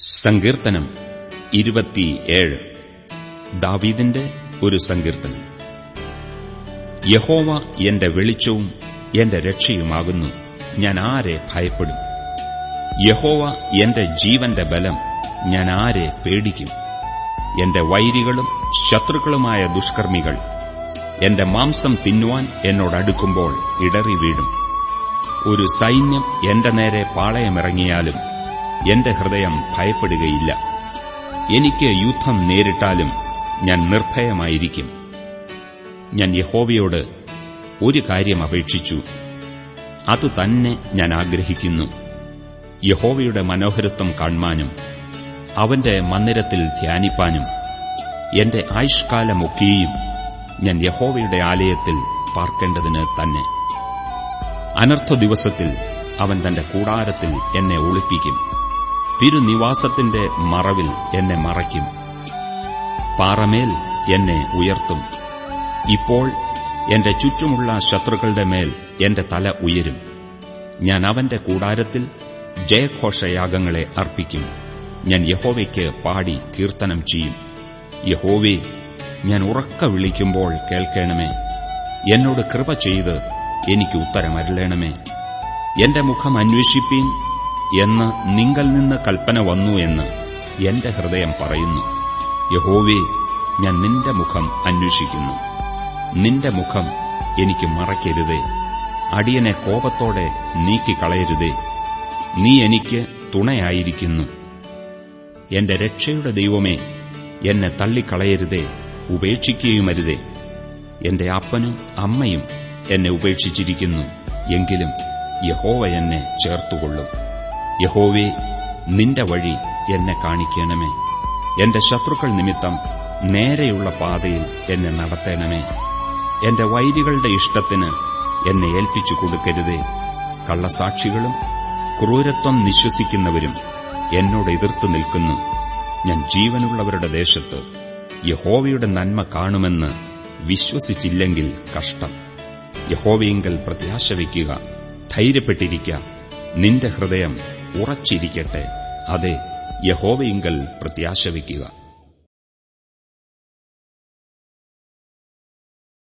സങ്കീർത്തനം ഇരുപത്തിയേഴ്. ദാവീദിന്റെ ഒരു സങ്കീർത്തനം. യഹോവ എന്റെ വെളിച്ചവും എന്റെ രക്ഷയുമാകുന്നു. ഞാൻ ആരെ ഭയപ്പെടും? യഹോവ എന്റെ ജീവന്റെ ബലം ഞാൻ ആരെ പേടിക്കും? എന്റെ വൈരികളും ശത്രുക്കളുമായ ദുഷ്കർമ്മികൾ എന്റെ മാംസം തിന്നുവാൻ എന്നോടടുക്കുമ്പോൾ ഇടറി വീഴും ഒരു സൈന്യം എന്റെ നേരെ പാളയമിറങ്ങിയാലും എന്റെ ഹൃദയം ഭയപ്പെടുകയില്ല. എനിക്ക് യുദ്ധം നേരിട്ടാലും ഞാൻ നിർഭയമായിരിക്കും. ഞാൻ യഹോവയോട് ഒരു കാര്യം അപേക്ഷിച്ചു. അത് തന്നെ ഞാൻ ആഗ്രഹിക്കുന്നു. യഹോവയുടെ മനോഹരത്വം കാണുവാനും അവന്റെ മന്ദിരത്തിൽ ധ്യാനിപ്പാനും എന്റെ ആയുഷ്കാലമൊക്കെയും ഞാൻ യഹോവയുടെ ആലയത്തിൽ പാർക്കേണ്ടതിന് തന്നെ. അനർത്ഥ ദിവസത്തിൽ അവൻ തന്റെ കൂടാരത്തിൽ എന്നെ ഒളിപ്പിക്കും. തിരുനിവാസത്തിന്റെ മറവിൽ എന്നെ മറയ്ക്കും. പാറമേൽ എന്നെ ഉയർത്തും. ഇപ്പോൾ എന്റെ ചുറ്റുമുള്ള ശത്രുക്കളുടെ മേൽ എന്റെ തല ഉയരും. ഞാൻ അവന്റെ കൂടാരത്തിൽ ജയഘോഷയാഗങ്ങളെ അർപ്പിക്കും. ഞാൻ യഹോവയ്ക്ക് പാടി കീർത്തനം ചെയ്യും. യഹോവേ ഞാൻ ഉറക്ക വിളിക്കുമ്പോൾ കേൾക്കണമേ. എന്നോട് കൃപ ചെയ്ത് എനിക്ക് ഉത്തരമരുളണമേ. എന്റെ മുഖം അന്വേഷിപ്പീൻ എന്ന് നിങ്ങൾ നിന്ന് കൽപ്പന വന്നു എന്ന് എന്റെ ഹൃദയം പറയുന്നു. യഹോവേ ഞാൻ നിന്റെ മുഖം അന്വേഷിക്കുന്നു. നിന്റെ മുഖം എനിക്ക് മറയ്ക്കരുതേ അടിയനെ കോപത്തോടെ നീക്കിക്കളയരുതേ. നീ എനിക്ക് തുണയായിരിക്കുന്നു. എന്റെ രക്ഷയുടെ ദൈവമേ എന്നെ തള്ളിക്കളയരുതേ ഉപേക്ഷിക്കുകയുമരുതേ. എന്റെ അപ്പനും അമ്മയും എന്നെ ഉപേക്ഷിച്ചിരിക്കുന്നു. എങ്കിലും യഹോവ എന്നെ ചേർത്തുകൊള്ളും. യഹോവേ നിന്റെ വഴി എന്നെ കാണിക്കണമേ. എന്റെ ശത്രുക്കൾ നിമിത്തം നേരെയുള്ള പാതയിൽ എന്നെ നടത്തണമേ. എന്റെ വൈരികളുടെ ഇഷ്ടത്തിന് എന്നെ ഏൽപ്പിച്ചു കൊടുക്കരുതേ. കള്ളസാക്ഷികളും ക്രൂരത്വം നിശ്വസിക്കുന്നവരും എന്നോട് എതിർത്തു നിൽക്കുന്നു. ഞാൻ ജീവനുള്ളവരുടെ ദേശത്ത് യഹോവയുടെ നന്മ കാണുമെന്ന് വിശ്വസിച്ചില്ലെങ്കിൽ കഷ്ടം. യഹോവയെങ്കിൽ പ്രത്യാശ വയ്ക്കുക ധൈര്യപ്പെട്ടിരിക്കുക നിന്റെ ഹൃദയം ഉറച്ചിരിക്കട്ടെ. അതെ യഹോവയിങ്കൽ പ്രത്യാശ വയ്ക്കുക